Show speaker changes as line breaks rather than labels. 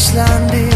Icelandic